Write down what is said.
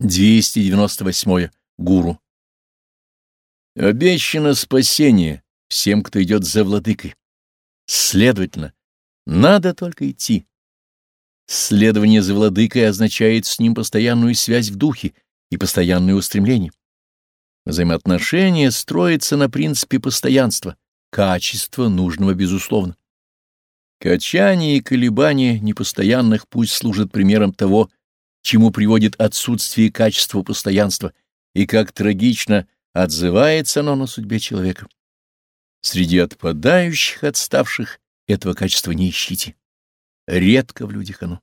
298. Гуру. Обещано спасение всем, кто идет за владыкой. Следовательно, надо только идти. Следование за владыкой означает с ним постоянную связь в духе и постоянное устремление. Взаимоотношения строятся на принципе постоянства, качества нужного безусловно. Качание и колебания непостоянных пусть служат примером того, чему приводит отсутствие качества постоянства, и как трагично отзывается оно на судьбе человека. Среди отпадающих, отставших этого качества не ищите. Редко в людях оно.